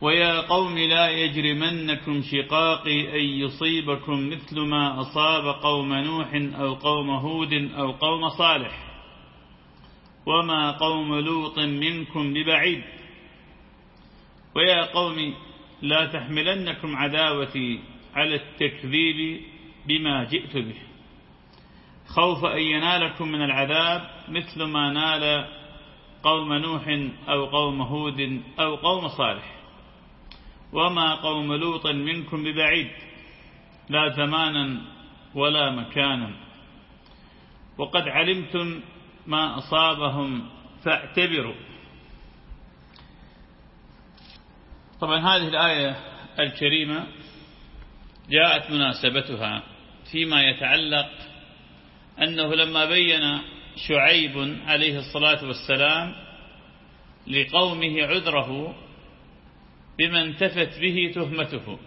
ويا قوم لا يجرمنكم شقاقي أن يصيبكم مثل ما أصاب قوم نوح أو قوم هود أو قوم صالح. وما قوم لوط منكم ببعيد. ويا قوم لا تحملنكم عداوتي على التكذيب بما جئت به. خوف أن ينالكم من العذاب مثل ما نال قوم نوح أو قوم هود أو قوم صالح. وما قوم لوط منكم ببعيد لا زمانا ولا مكانا. وقد علمتم ما أصابهم فاعتبروا. طبعا هذه الآية الكريمة جاءت مناسبتها فيما يتعلق أنه لما بين شعيب عليه الصلاة والسلام لقومه عذره بما انتفت به تهمته.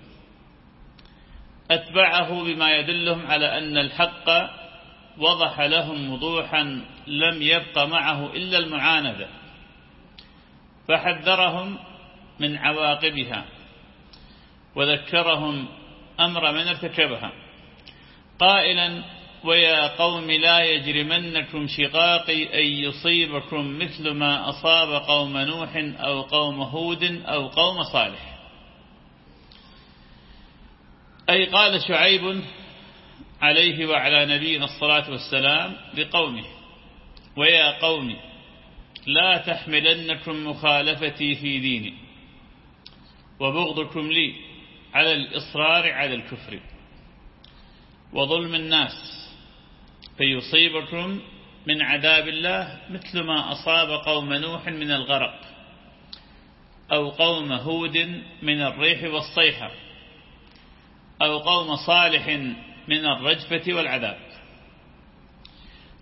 أتبعه بما يدلهم على أن الحق وضح لهم وضوحا لم يبق معه إلا المعاندة فحذرهم من عواقبها وذكرهم أمر من ارتكبها. قائلا ويا قوم لا يجرمنكم شقاقي أن يصيبكم مثل ما أصاب قوم نوح أو قوم هود أو قوم صالح. أي قال شعيب عليه وعلى نبينا الصلاة والسلام لقومه ويا قوم لا تحملنكم مخالفتي في ديني وبغضكم لي على الإصرار على الكفر وظلم الناس. فيصيبكم من عذاب الله مثل ما أصاب قوم نوح من الغرق أو قوم هود من الريح والصيحة أو قوم صالح من الرجفة والعذاب.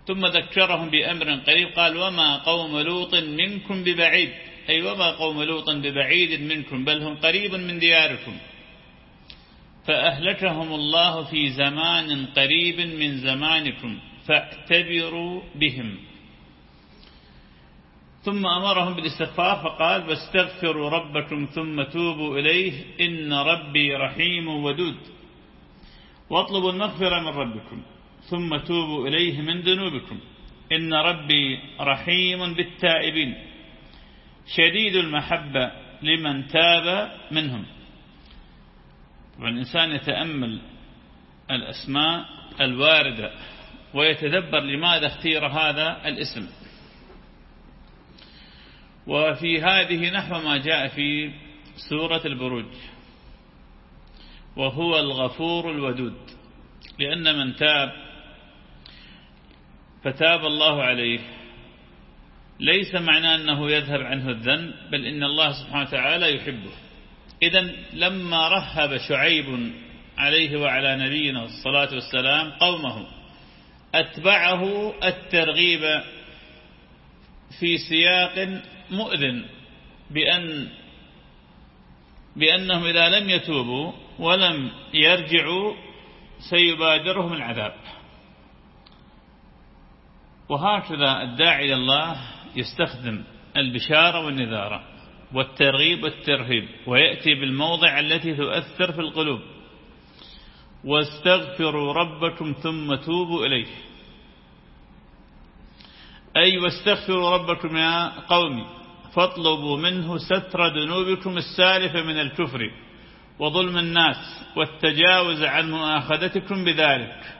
ثم ذكرهم بأمر قريب قال وما قوم لوط منكم ببعيد. أي وما قوم لوط ببعيد منكم بل هم قريب من دياركم. فأهلكهم الله في زمان قريب من زمانكم فاعتبروا بهم. ثم أمرهم بالاستغفار فقال واستغفروا ربكم ثم توبوا إليه إن ربي رحيم ودود. واطلبوا المغفرة من ربكم ثم توبوا إليه من ذنوبكم. إن ربي رحيم بالتائبين. شديد المحبة لمن تاب منهم. والإنسان يتأمل الأسماء الواردة ويتدبر لماذا اختير هذا الاسم. وفي هذه نحو ما جاء في سورة البروج. وهو الغفور الودود. لأن من تاب فتاب الله عليه. ليس معناه أنه يذهب عنه الذنب بل إن الله سبحانه وتعالى يحبه. إذا لما رهب شعيب عليه وعلى نبينا الصلاة والسلام قومه أتبعه الترغيب في سياق مؤذن بأن بأنهم إذا لم يتوبوا ولم يرجعوا سيبادرهم العذاب. وهكذا الداعي إلى الله يستخدم البشارة والنذارة. والترغيب والترهيب ويأتي بالموضع التي تؤثر في القلوب. واستغفروا ربكم ثم توبوا إليه. أي واستغفروا ربكم يا قومي فاطلبوا منه ستر ذنوبكم السالفة من الكفر وظلم الناس والتجاوز عن مؤاخذتكم بذلك.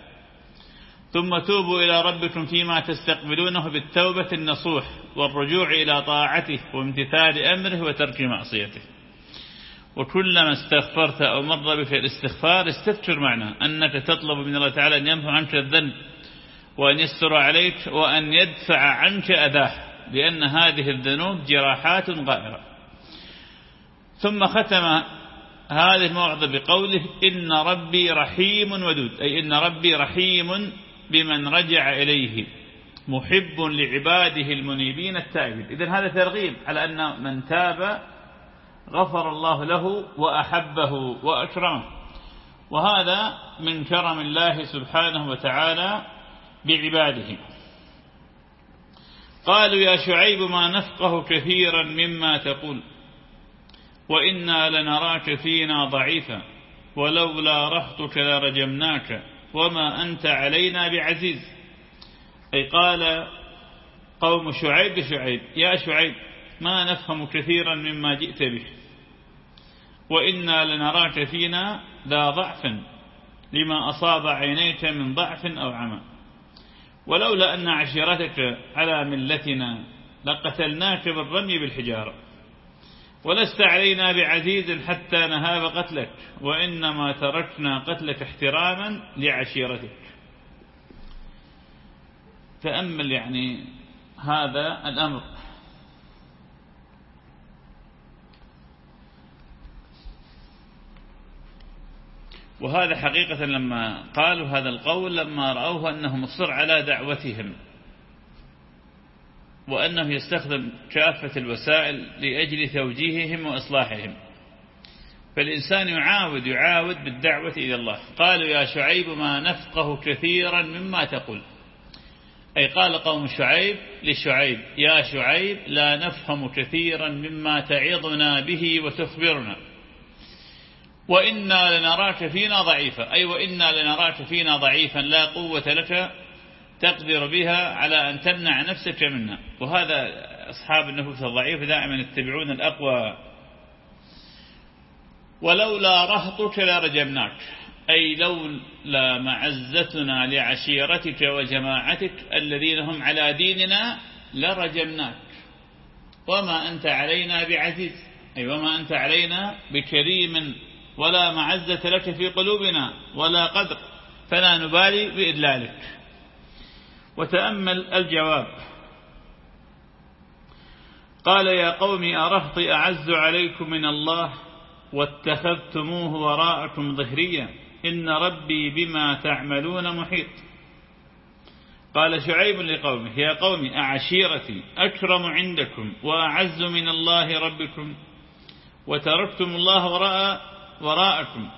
ثم توبوا إلى ربكم فيما تستقبلونه بالتوبة النصوح والرجوع إلى طاعته وامتثال أمره وترك معصيته. وكلما استغفرت أو مر بك الاستغفار استذكر معنا أنك تطلب من الله تعالى أن يمحو عنك الذنب وأن يستر عليك وأن يدفع عنك أذاه لأن هذه الذنوب جراحات غائرة. ثم ختم هذه الموعظة بقوله إن ربي رحيم ودود أي إن ربي رحيم بمن رجع إليه محب لعباده المنيبين التائبين. إذن هذا ترغيب على أن من تاب غفر الله له وأحبه وأكرمه. وهذا من كرم الله سبحانه وتعالى بعباده. قالوا يا شعيب ما نفقه كثيرا مما تقول وإنا لنراك فينا ضعيفا ولولا رهطك لرجمناك. وما أنت علينا بعزيز. أي قال قوم شعيب شعيب يا شعيب ما نفهم كثيرا مما جئت به. وإنا لنراك فينا ذا ضعف لما أصاب عينيك من ضعف أو عمى. ولولا أن عشيرتك على ملتنا لقتلناك بالرمي بالحجارة. ولست علينا بعزيز حتى نهاب قتلك وإنما تركنا قتلك احتراما لعشيرتك. تأمل يعني هذا الأمر. وهذا حقيقة لما قالوا هذا القول لما رأوه أنه مصر على دعوتهم. وأنه يستخدم كافة الوسائل لأجل توجيههم وإصلاحهم. فالإنسان يعاود يعاود بالدعوة إلى الله. قالوا يا شعيب ما نفقه كثيرا مما تقول. أي قال قوم شعيب لشعيب يا شعيب لا نفهم كثيرا مما تعظنا به وتخبرنا. وإنا لنراك فينا ضعيفا. أي وإنا لنراك فينا ضعيفا لا قوة لك تقدر بها على أن تمنع نفسك منا وهذا أصحاب النفوس الضعيفة دائما يتبعون الأقوى. ولولا رهطك لرجمناك. أي لولا معزتنا لعشيرتك وجماعتك الذين هم على ديننا لرجمناك. وما أنت علينا بعزيز. أي وما أنت علينا بكريم. ولا معزة لك في قلوبنا. ولا قدر. فلا نبالي بإدلالك وتأمل الجواب. قال يا قوم أرهط أعز عليكم من الله واتخذتموه وراءكم ظهريا إن ربي بما تعملون محيط. قال شعيب لقومه يا قوم أعشيرتي أكرم عندكم وأعز من الله ربكم. وتركتم الله وراء وراءكم.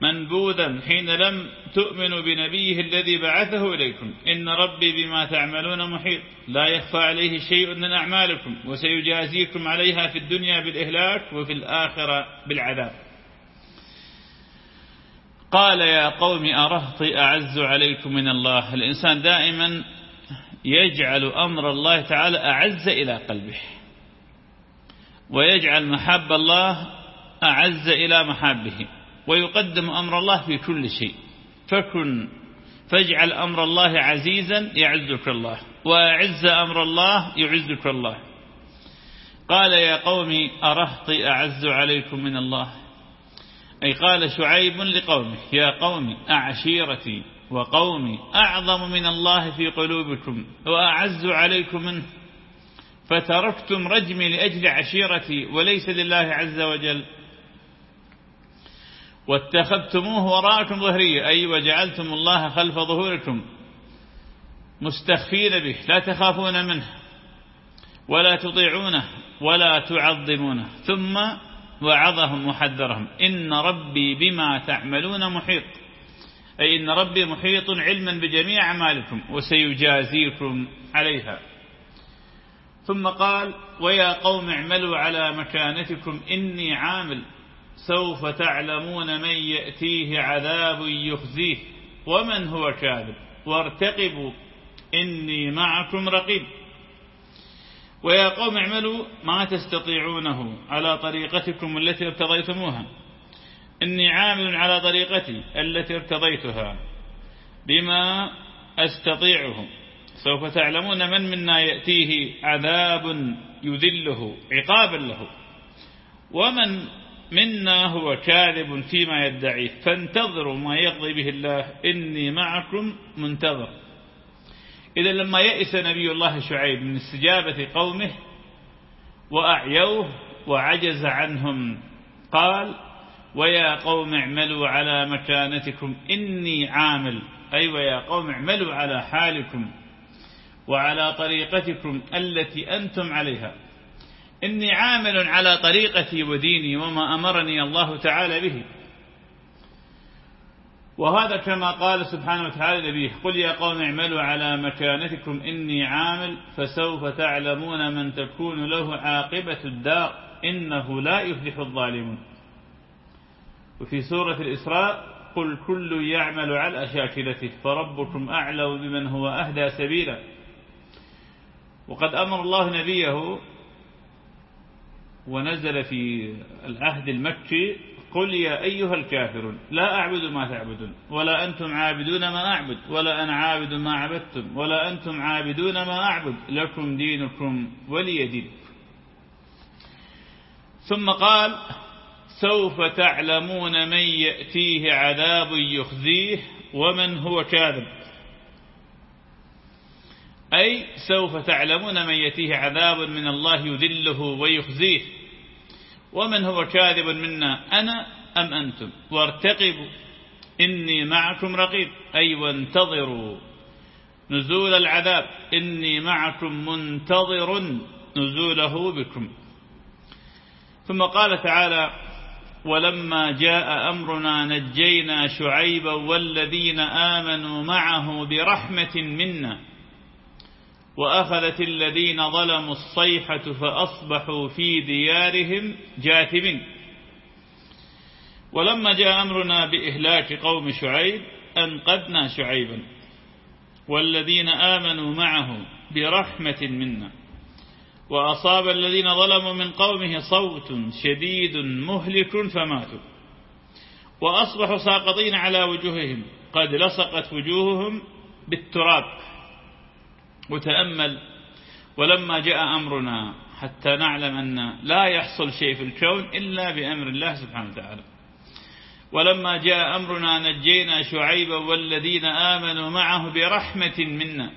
منبوذا حين لم تؤمنوا بنبيه الذي بعثه إليكم. إن ربي بما تعملون محيط. لا يخفى عليه شيء من أعمالكم وسيجازيكم عليها في الدنيا بالإهلاك وفي الآخرة بالعذاب. قال يا قوم أرهطي أعز عليكم من الله. الإنسان دائما يجعل أمر الله تعالى أعز إلى قلبه ويجعل محب الله أعز إلى محابه ويقدم أمر الله في كل شيء. فكن فاجعل أمر الله عزيزا يعزك الله وأعز أمر الله يعزك الله. قال يا قوم أرهطي أعز عليكم من الله؟ أي قال شعيب لقومه يا قوم أعشيرتي وقومي أعظم من الله في قلوبكم وأعز عليكم منه. فتركتم رجمي لأجل عشيرتي وليس لله عز وجل. واتخذتموه وراءكم ظهرية. أي وجعلتم الله خلف ظهوركم. مستخفين به. لا تخافون منه. ولا تطيعونه. ولا تعظمونه. ثم وعظهم وحذرهم. إن ربي بما تعملون محيط. أي إن ربي محيط علما بجميع أعمالكم. وسيجازيكم عليها. ثم قال ويا قوم اعملوا على مكانتكم. إني عامل. سوف تعلمون من يأتيه عذاب يخزيه. ومن هو كاذب؟ وارتقبوا إني معكم رقيب. ويا قوم اعملوا ما تستطيعونه على طريقتكم التي ارتضيتموها. إني عامل على طريقتي التي ارتضيتها. بما أستطيعه. سوف تعلمون من منا يأتيه عذاب يذله عقابا له. ومن منا هو كاذب فيما يدعيه فانتظروا ما يقضي به الله. إني معكم منتظر. إذا لما يئس نبي الله شعيب من استجابة قومه وأعيوه وعجز عنهم قال ويا قوم اعملوا على مكانتكم إني عامل. أيوة يا قوم اعملوا على حالكم وعلى طريقتكم التي أنتم عليها. إني عامل على طريقتي وديني وما أمرني الله تعالى به. وهذا كما قال سبحانه وتعالى نبيه قل يا قوم اعملوا على مكانتكم إني عامل فسوف تعلمون من تكون له عاقبة الدار إنه لا يفلح الظالمون. وفي سورة الإسراء قل كل يعمل على شاكلته فربكم أعلم بمن هو أهدى سبيلا. وقد أمر الله نبيه ونزل في العهد المكي قل يا أيها الكافرون لا أعبد ما تعبدون ولا أنتم عابدون ما أعبد ولا أنا عابد ما عبدتم ولا أنتم عابدون ما أعبد لكم دينكم ولي دين. ثم قال سوف تعلمون من يأتيه عذاب يخزيه ومن هو كاذب. أي سوف تعلمون من يأتيه عذاب من الله يذله ويخزيه. ومن هو كاذب منا أنا أم أنتم؟ وارتقبوا إني معكم رقيب. أي وانتظروا نزول العذاب إني معكم منتظر نزوله بكم. ثم قال تعالى ولما جاء أمرنا نجينا شعيبا والذين آمنوا معه برحمة منا. وأخذت الذين ظلموا الصيحة فأصبحوا في ديارهم جاثمين. ولما جاء أمرنا بإهلاك قوم شعيب أنقذنا شعيبا. والذين آمنوا معه برحمة منا. وأصاب الذين ظلموا من قومه صوت شديد مهلك فماتوا. وأصبحوا ساقطين على وجوههم. قد لصقت وجوههم بالتراب. وتأمل ولما جاء أمرنا حتى نعلم أن لا يحصل شيء في الكون إلا بأمر الله سبحانه وتعالى. ولما جاء أمرنا نجينا شعيبا والذين آمنوا معه برحمة منا.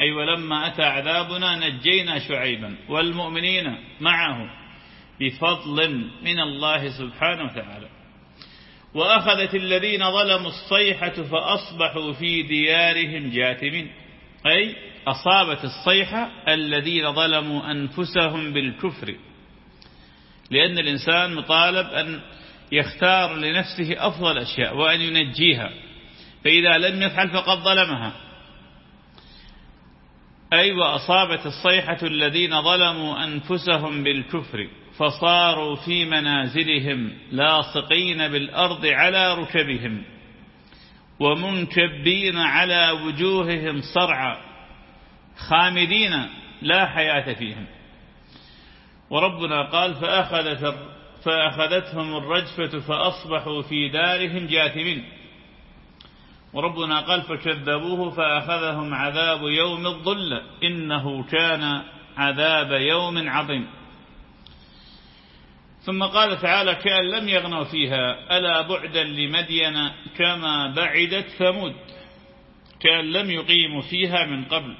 أي ولما أتى عذابنا نجينا شعيبا والمؤمنين معه بفضل من الله سبحانه وتعالى. وأخذت الذين ظلموا الصيحة فأصبحوا في ديارهم جاثمين. أي أصابت الصيحة الذين ظلموا أنفسهم بالكفر. لأن الإنسان مطالب أن يختار لنفسه أفضل الأشياء وأن ينجيها فإذا لم يفعل فقد ظلمها. أي وأصابت الصيحة الذين ظلموا أنفسهم بالكفر فصاروا في منازلهم لاصقين بالأرض على ركبهم. ومنكبين على وجوههم صرعا خامدين لا حياة فيهم. وربنا قال فأخذت فأخذتهم الرجفة فأصبحوا في دارهم جاثمين. وربنا قال فكذبوه فأخذهم عذاب يوم الظل إنه كان عذاب يوم عظيم. ثم قال تعالى كأن لم يغنوا فيها ألا بعدا لمدين كما بعدت ثمود. كأن لم يقيموا فيها من قبل.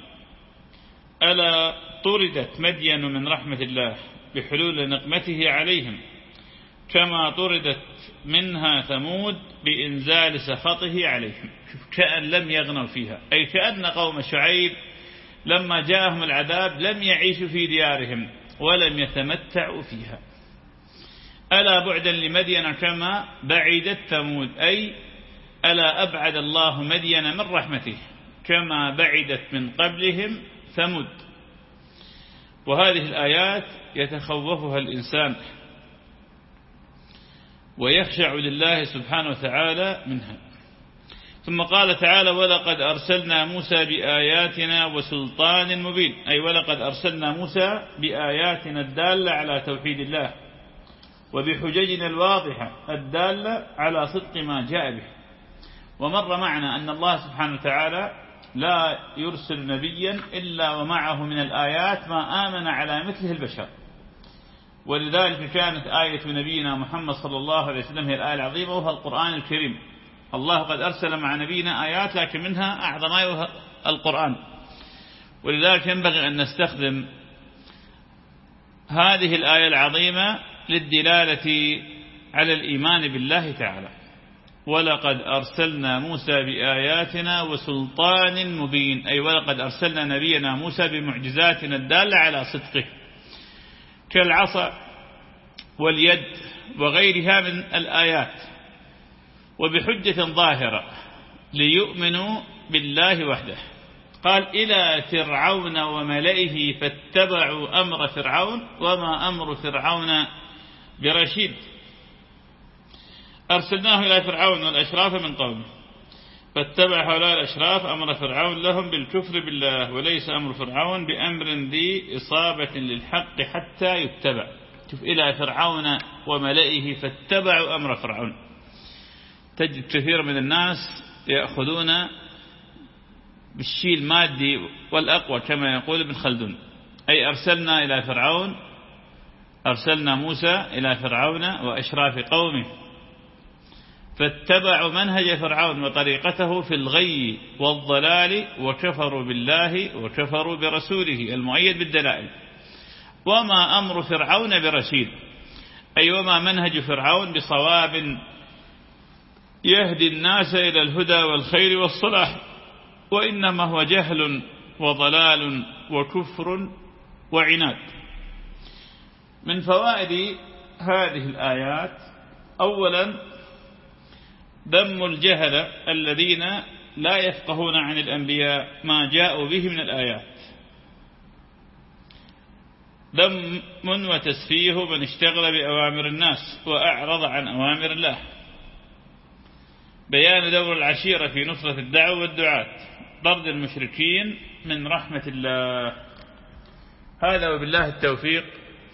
ألا طردت مدين من رحمة الله بحلول نقمته عليهم. كما طردت منها ثمود بإنزال سخطه عليهم. كأن لم يغنوا فيها. أي كأن قوم شعيب لما جاءهم العذاب لم يعيشوا في ديارهم ولم يتمتعوا فيها. ألا بعدا لمدين كما بعدت ثمود أي ألا أبعد الله مدين من رحمته كما بعدت من قبلهم ثمود. وهذه الآيات يتخوفها الإنسان ويخشع لله سبحانه وتعالى منها. ثم قال تعالى ولقد أرسلنا موسى بآياتنا وسلطان مبين. أي ولقد أرسلنا موسى بآياتنا الدالة على توحيد الله. وبحججنا الواضحة الدالة على صدق ما جاء به. ومر معنا أن الله سبحانه وتعالى لا يرسل نبيا إلا ومعه من الآيات ما آمن على مثله البشر. ولذلك كانت آية نبينا محمد صلى الله عليه وسلم هي الآية العظيمة وهو القرآن الكريم. الله قد أرسل مع نبينا آيات لكن منها أعظم آية القرآن. ولذلك ينبغي أن نستخدم هذه الآية العظيمة للدلالة على الإيمان بالله تعالى. ولقد أرسلنا موسى بآياتنا وسلطان مبين. أي ولقد أرسلنا نبينا موسى بمعجزاتنا الدالة على صدقه. كالعصا واليد وغيرها من الآيات. وبحجة ظاهرة ليؤمنوا بالله وحده. قال إلى فرعون وملئه فاتبعوا أمر فرعون وما أمر فرعون برشيد. أرسلناه إلى فرعون والأشراف من قومه. فاتبع هؤلاء الأشراف أمر فرعون لهم بالكفر بالله وليس أمر فرعون بأمر ذي إصابة للحق حتى يتبع. شوف إلى فرعون وملئه فاتبعوا أمر فرعون. تجد كثير من الناس يأخذون بالشيء المادي والأقوى كما يقول ابن خلدون. أي أرسلنا إلى فرعون أرسلنا موسى إلى فرعون وأشراف قومه فاتبعوا منهج فرعون وطريقته في الغي والضلال وكفروا بالله وكفروا برسوله المؤيد بالدلائل. وما أمر فرعون برشيد أي وما منهج فرعون بصواب يهدي الناس إلى الهدى والخير والصلاح وإنما هو جهل وضلال وكفر وعناد. من فوائد هذه الآيات أولا ذم الجهل الذين لا يفقهون عن الأنبياء ما جاءوا به من الآيات. ذم وتسفيه من اشتغل بأوامر الناس وأعرض عن أوامر الله. بيان دور العشيرة في نصرة الدعوة والدعاة. طرد المشركين من رحمة الله. هذا وبالله التوفيق.